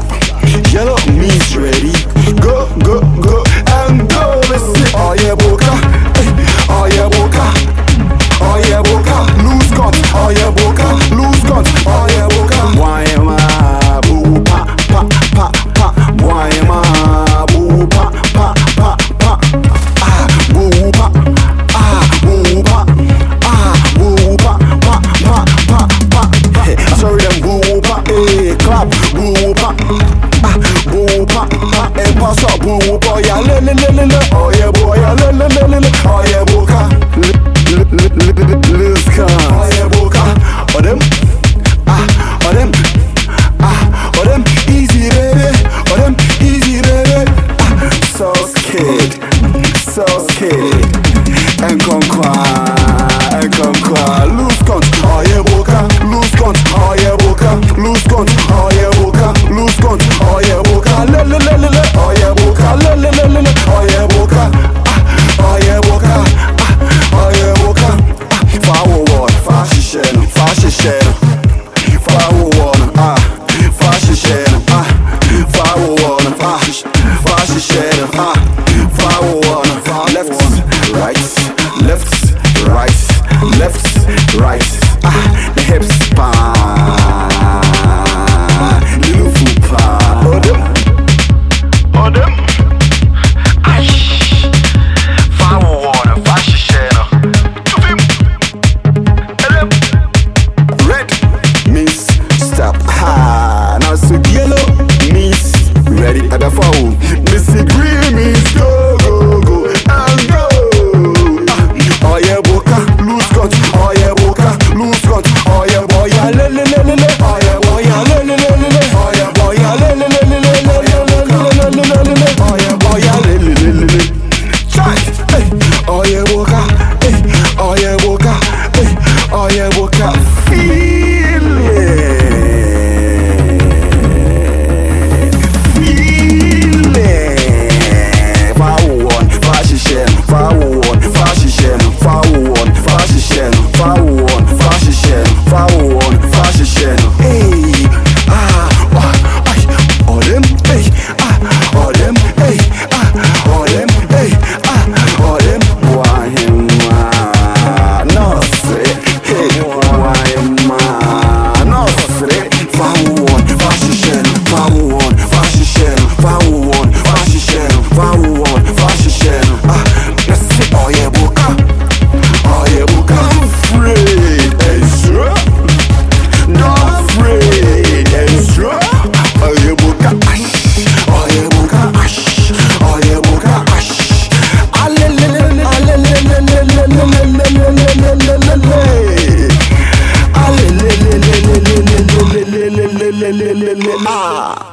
Tá. Ah so scared so scared and come quiet and come quiet lose count oh yeah boka lose count oh yeah boka lose count oh yeah boka lose count oh yeah boka le le le le le. Oh yeah boka le le le le le. Oh yeah boka ah oh yeah boka ah oh yeah boka ah fa wo wo fa shishe no fa shishe no fa wo wo ah fa ah fa wo wo no fa left, right, ah, the hips pa, little them, them. Fire water, fire Red stop. Now yellow ready. At the phone. 啊。